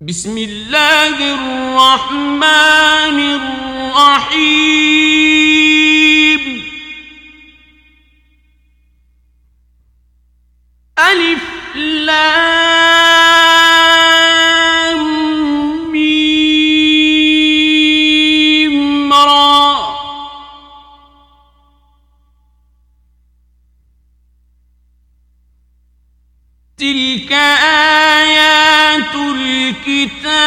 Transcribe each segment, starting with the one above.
بسم اللہ الرحمن الرحیم الف لام.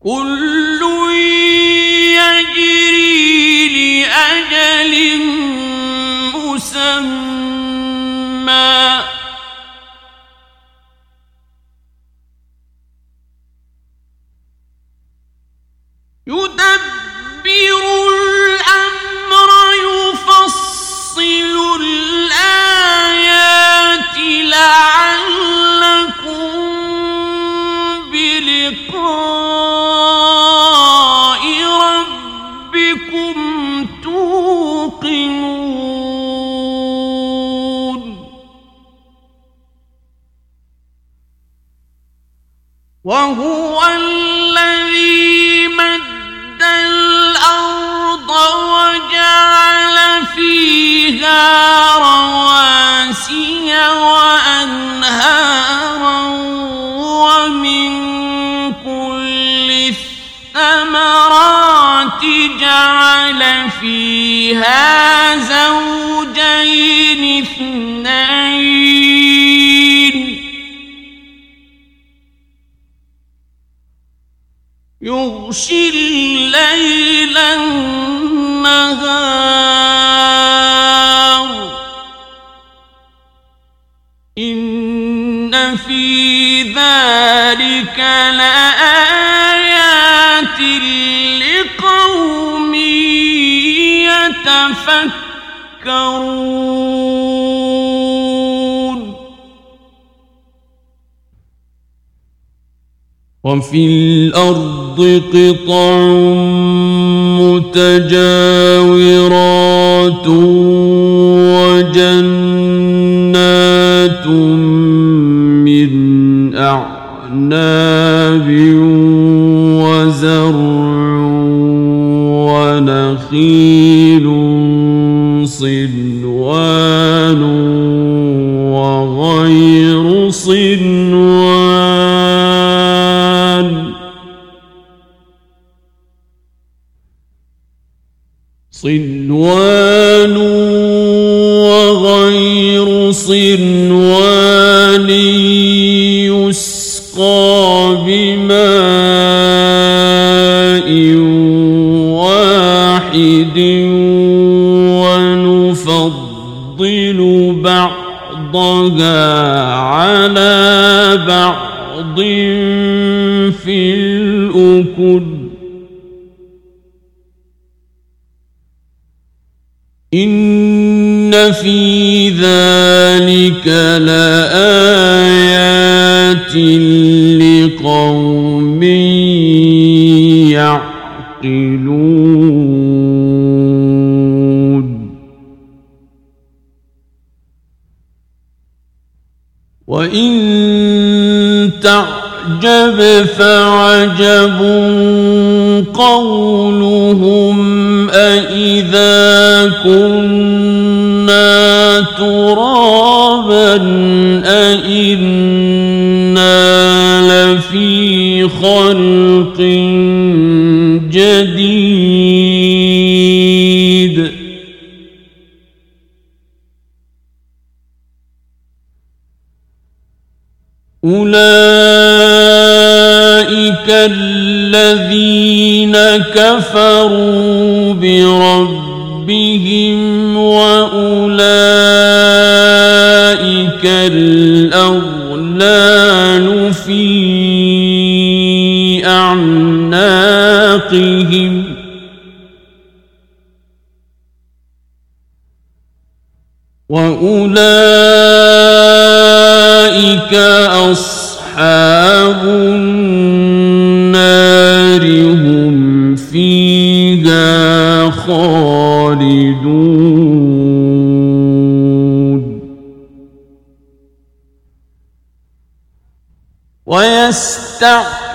كل يجري لأجل مسمى فيها زوجين اثنين. يغشي الليل النهار. يتفكرون. وفي الأرض قطع متجاورات وجنات من أعناب وزرع ونخيل صنوان وغير صنوان. صنوان وغير صنوان. في ذلك لآيات لقوم يعقلون وإن تعجب فعجب قولهم أإذا كنا ترابا أئنا لفي خلق جديد. أولئك الذين كفروا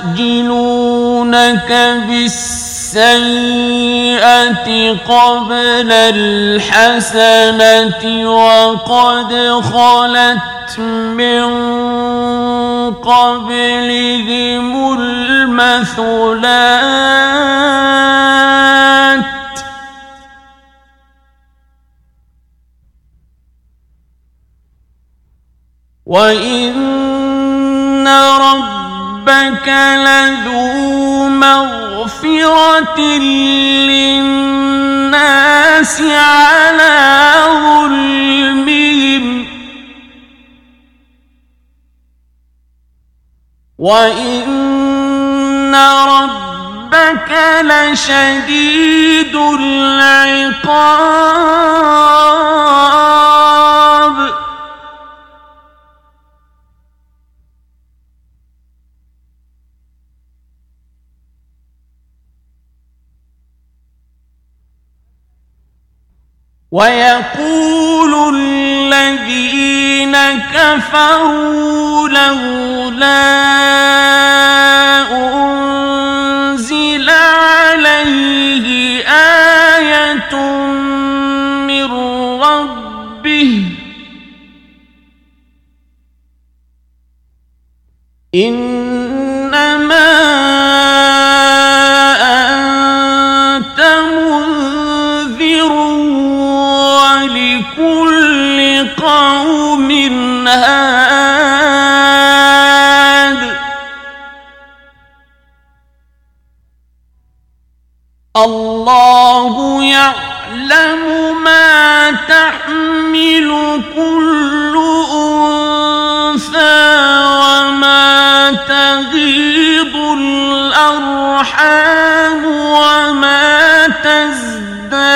ويستعجلونك بالسيئة قبل الحسنة وقد خلت من قبلهم المثلات وإن رب ربك لذو مغفرة للناس على ظلمهم. وإن ربك لشديد العقاب. ويقول الذين كفروا لولا أنزل عليه آية من ربه إنما يعلم ما تحمل كل أنثى وما تغيض الأرحام وما تزداد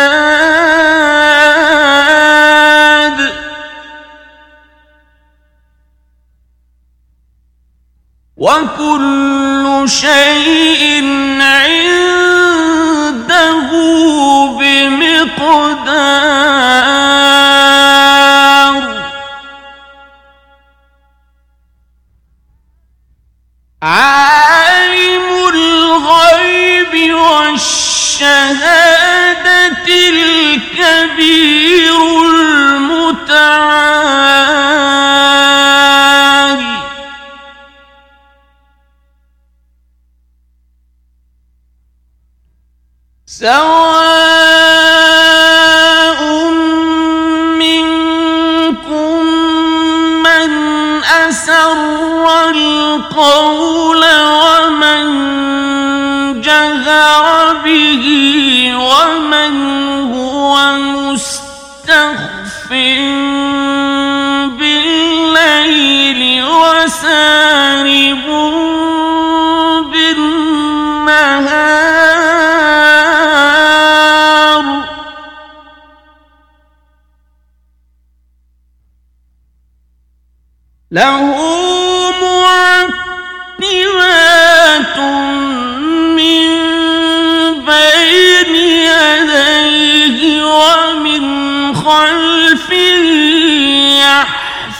وكل شيء عنده عالم الغيب والشهادة الكبير المتعال.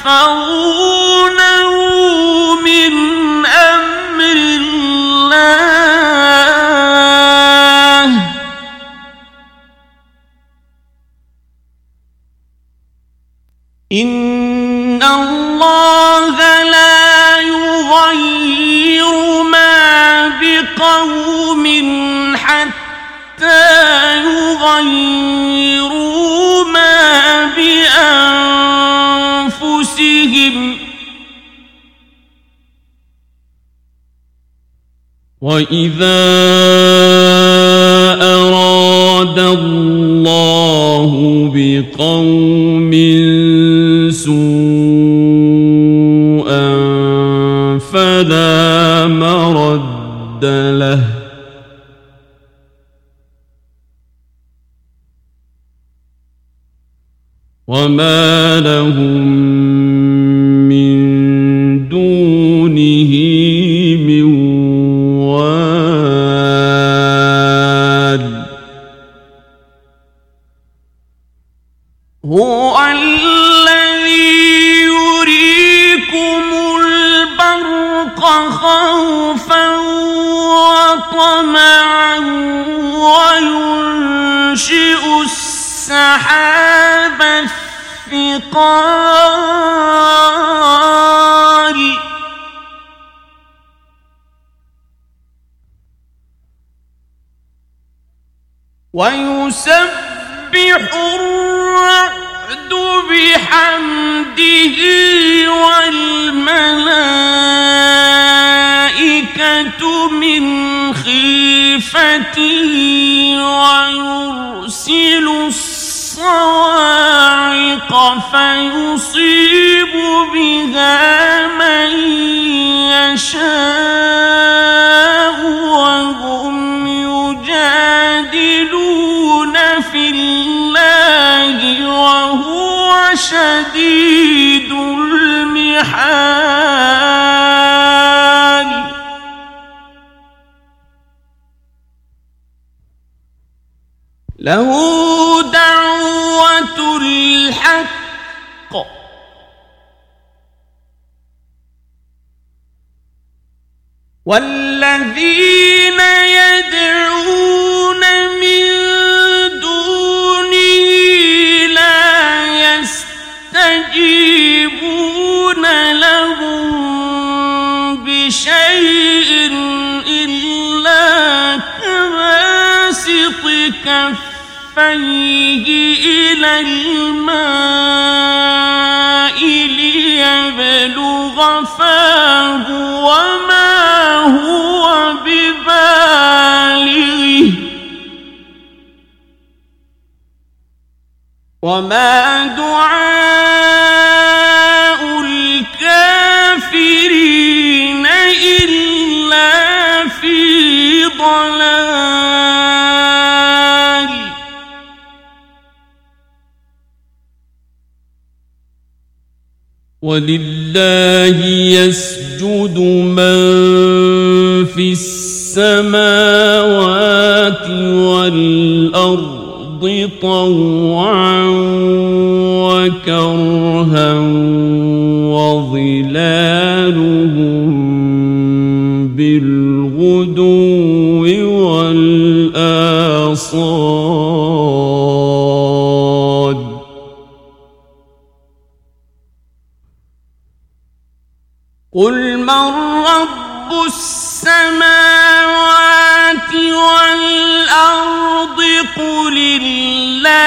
يحفظونه وَإِذَا أَرَادَ اللَّهُ بِقَوْمٍ هو الذي يريكم البرق خوفا وطمعا وينشئ السحاب الثقال ويسبح الرعد بحمده والملائكة من خيفته ويرسل الصواعق فيصيب بها من يشاء وهم يجادلون في الله وهو شديد المحال. له دعوة الحق. والذين كفيه إلى الماء ليبلغ فاه وما هو ببالغه. وما دعاء الكافرين إلا في ضلال. ولله يسجد من في السماوات والأرض طوعا وكرها وظلالهم بالغدو قل من رب السماوات والأرض قل الله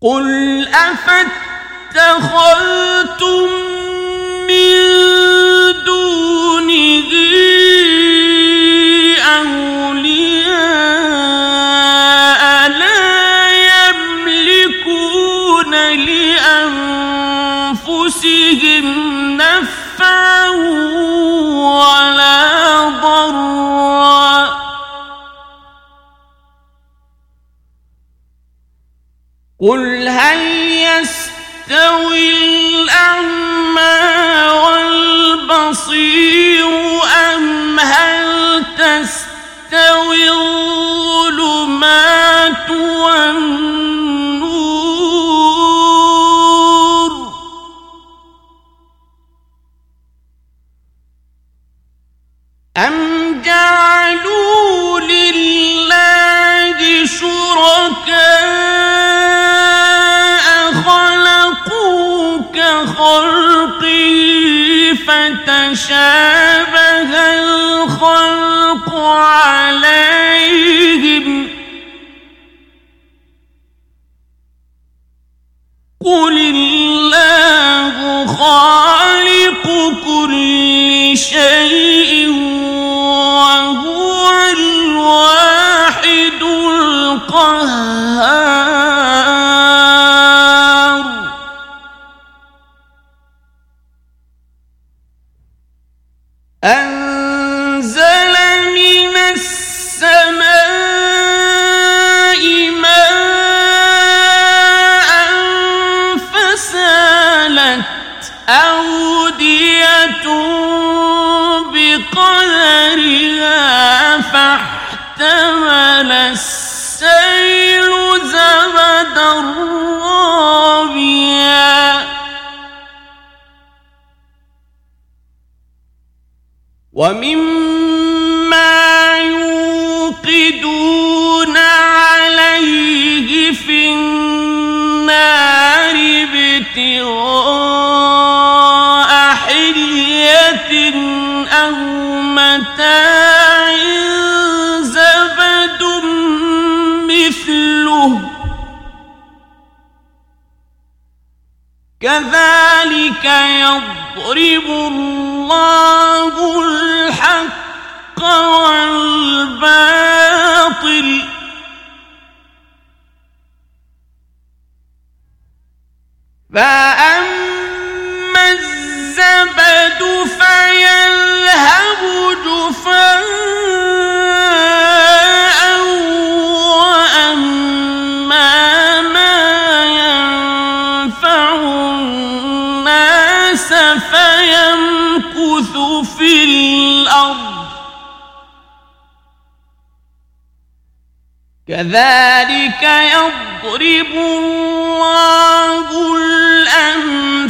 قل أودية بقدرها فاحتمل السيل زبدا رابيا ومما يوقدون عليه في النار ابتغاء كذلك يضرب الله الحق والباطل. فأما الزبد فيذهب جفاء فيمكث في الأرض. كذلك يضرب الله الأمثال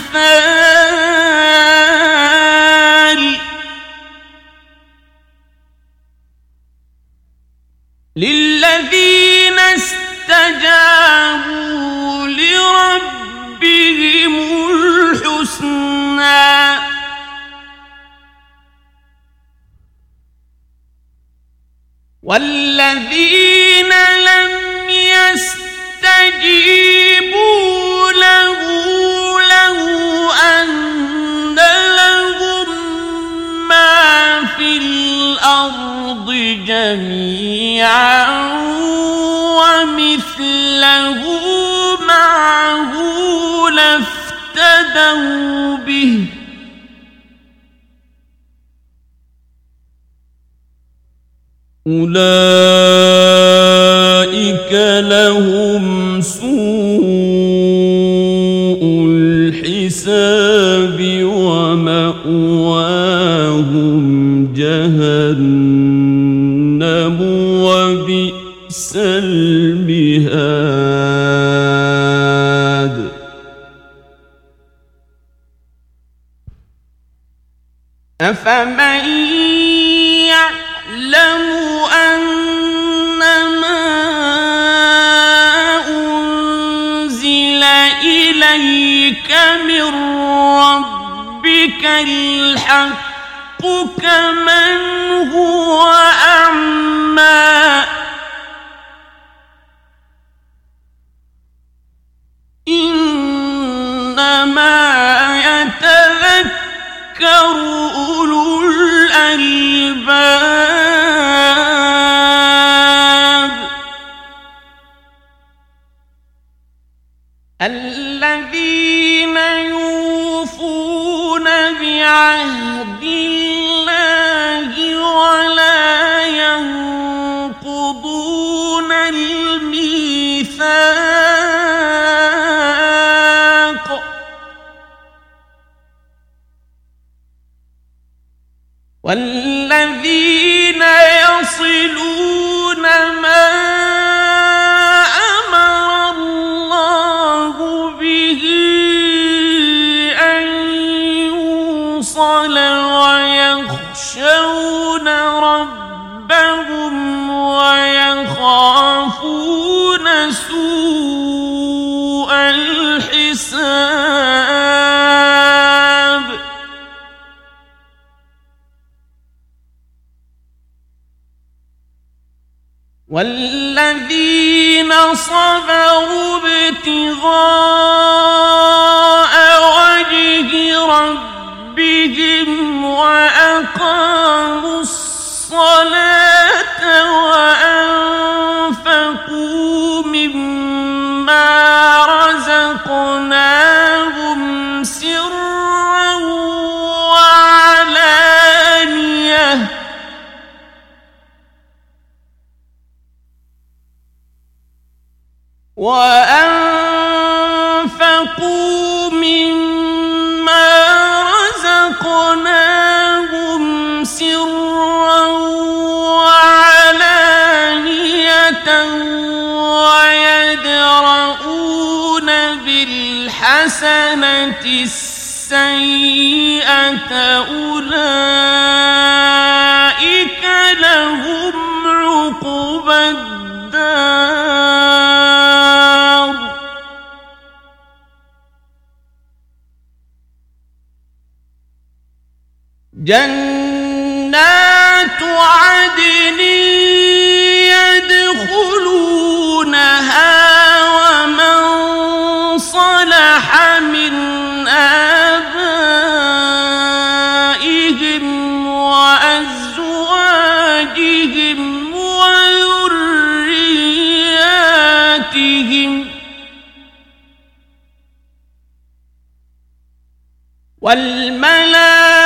والذين لم يستجيبوا له له أن لهم ما في الأرض جميعا ومثله معه لافتدوا به أولئك لهم سوء الحساب ومأواهم جهنم وبئس المهاد أفمن الحق كمن هو أعمى إنما يتذكر أولو الألباب الميثاق صبروا ابتغاء وجه ربهم ربهم وأقاموا الصلاة وأنفقوا مما رزقناهم وأنفقوا مما رزقناهم سرا وعلانية ويدرؤون بالحسنة السيئة أولئك لهم عقبى جنات عدن يدخلونها ومن صلح من آبائهم وأزواجهم وذرياتهم والملائكة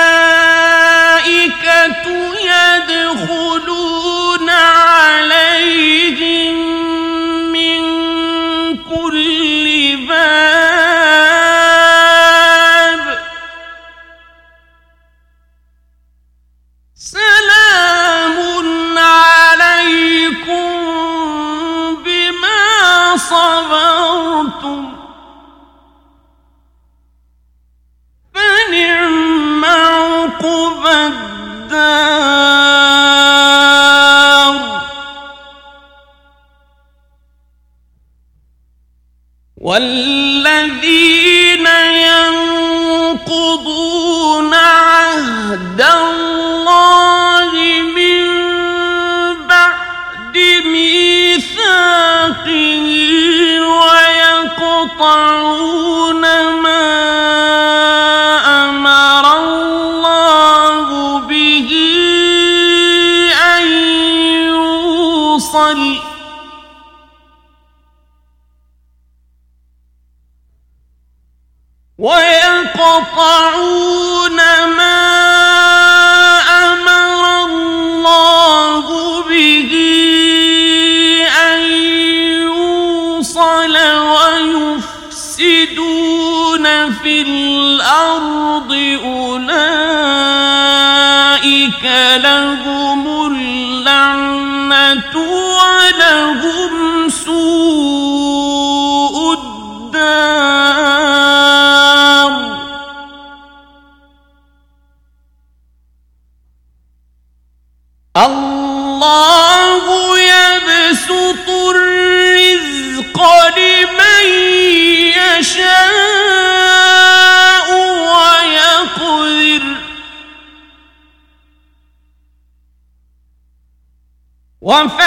وفرحوا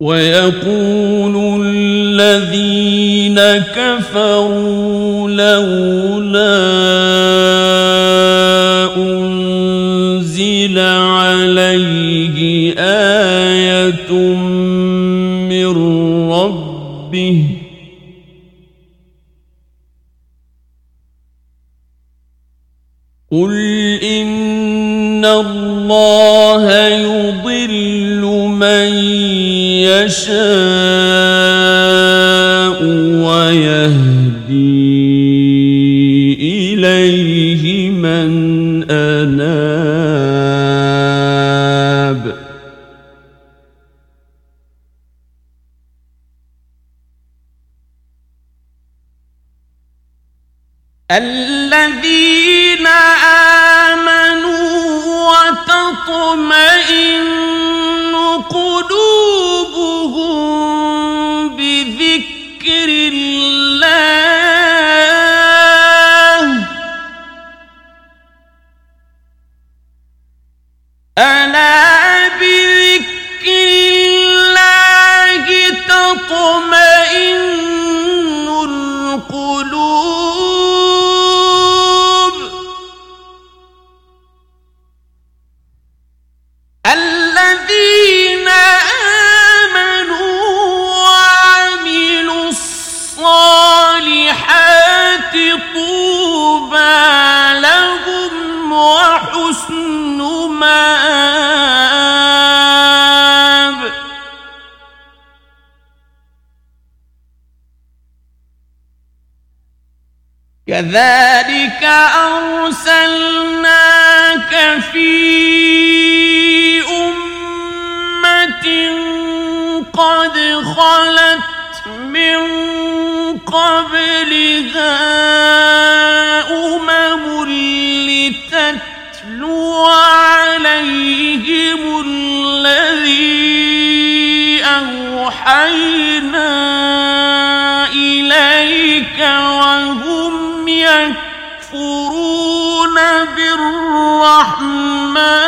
ويقول الذين كفروا لولا أنزل عليه آية من ربه قل إن الله يضل من يشاء ويهدي إليه من أناب. الذين بالرحمن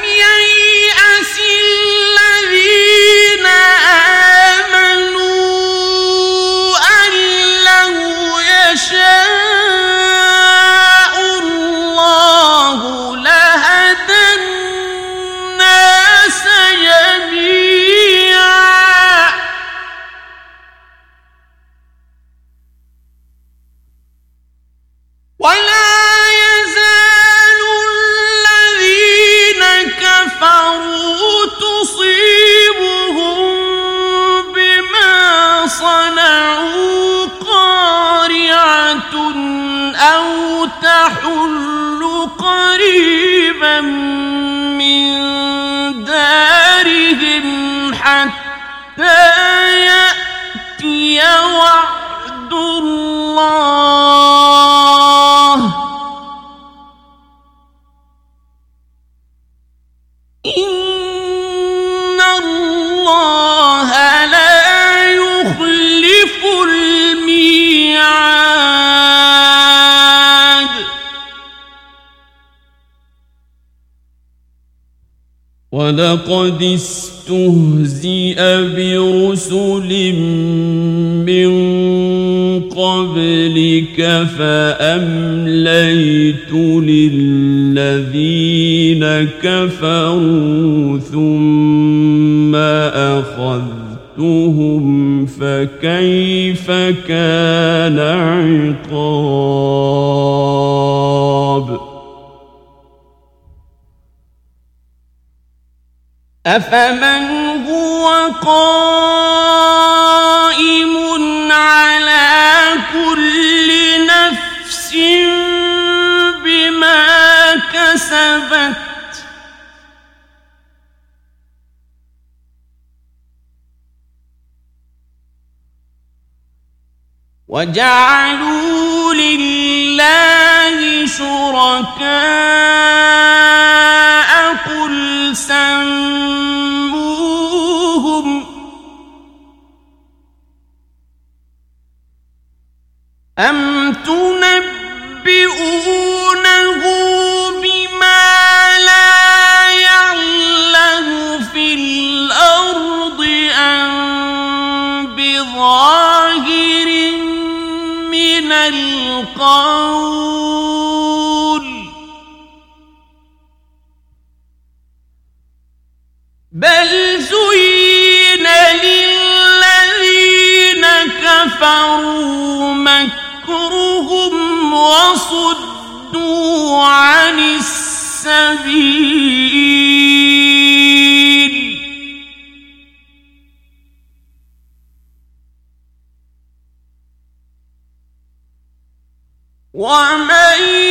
من دارهم حتى يأتي وعد الله. ولقد استهزئ برسل من قبلك فأمليت للذين كفروا ثم أخذتهم فكيف كان عقاب أفمن هو قائم على كل نفس بما كسبت وجعلوا أم تنبئونه بما لا يعلم في الأرض أم بظاهر من القول بل زين للذين كفروا وصدوا عن السبيل. ومن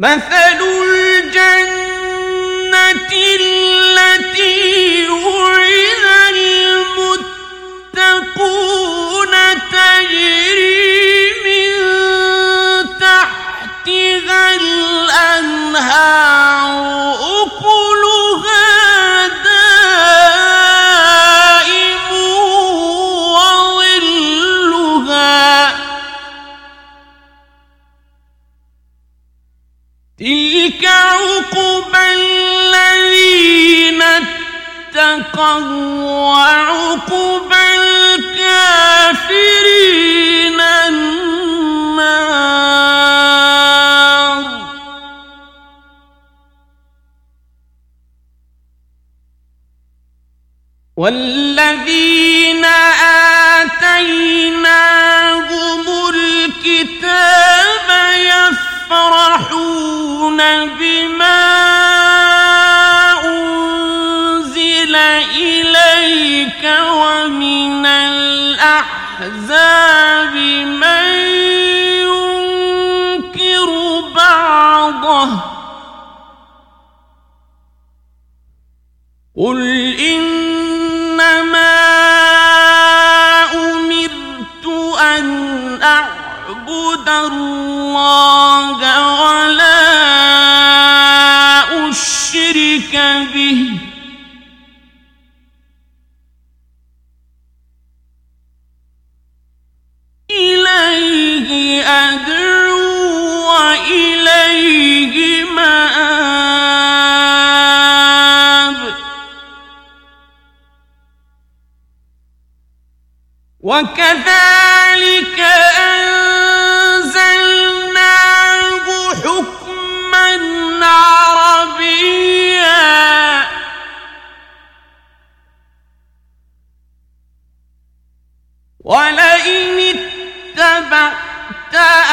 مثل الجنة التي اتقوا وعقبى الكافرين النار. والذين آتيناهم الكتاب يفرحون بما ومن الأحزاب من ينكر بعضه قل إنما أمرت أن أعبد الله ولا أشرك به إليه أدعو وإليه مآب. وكذلك أنزلناه حكما عربيا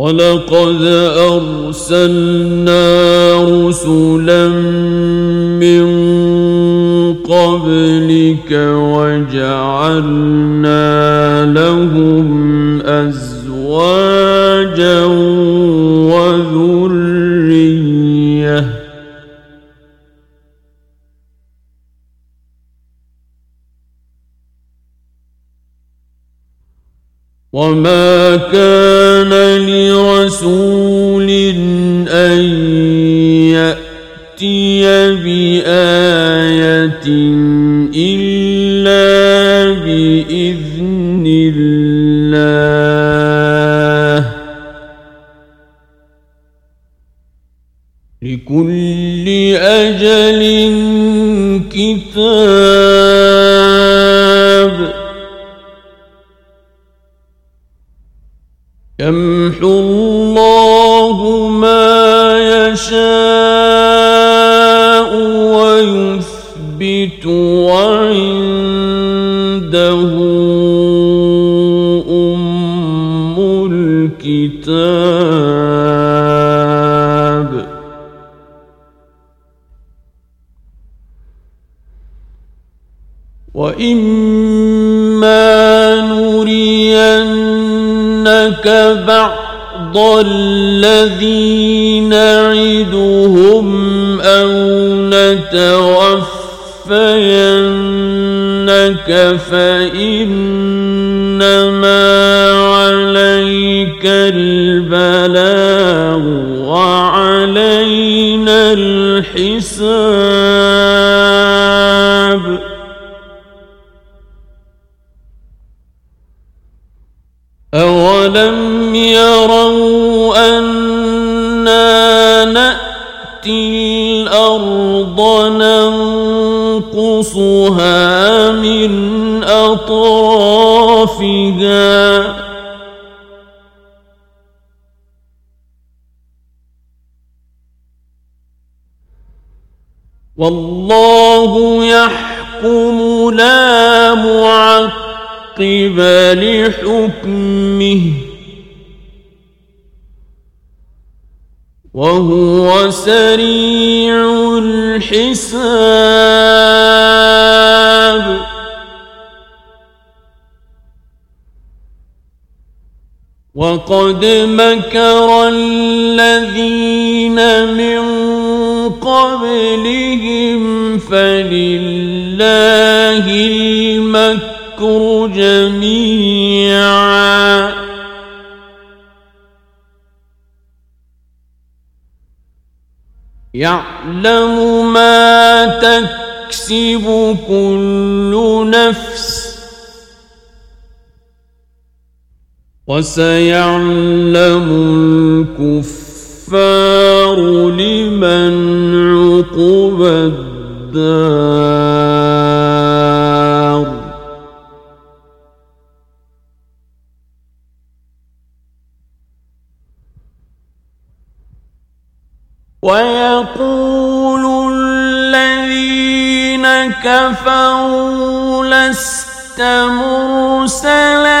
ولقد أرسلنا رسلا من قبلك وجعلنا لهم أزواجا وذرية وما كان رسول أن يأتي بآية إلا وإما نرينك نعدهم أو نتوفينك فإنما عليك البلاغ وعلينا الحساب. أولم يروا ننقصها من أطرافها. والله يحكم لا معقب قبل حكمه وهو سريع الحساب. وقد مكر الذين من قبلهم فلله المكر جميعا. يعلم ما تكسب كل نفس وسيعلم الكفار لمن عقب الدار. ويقول الذين كفروا لست مرسلا.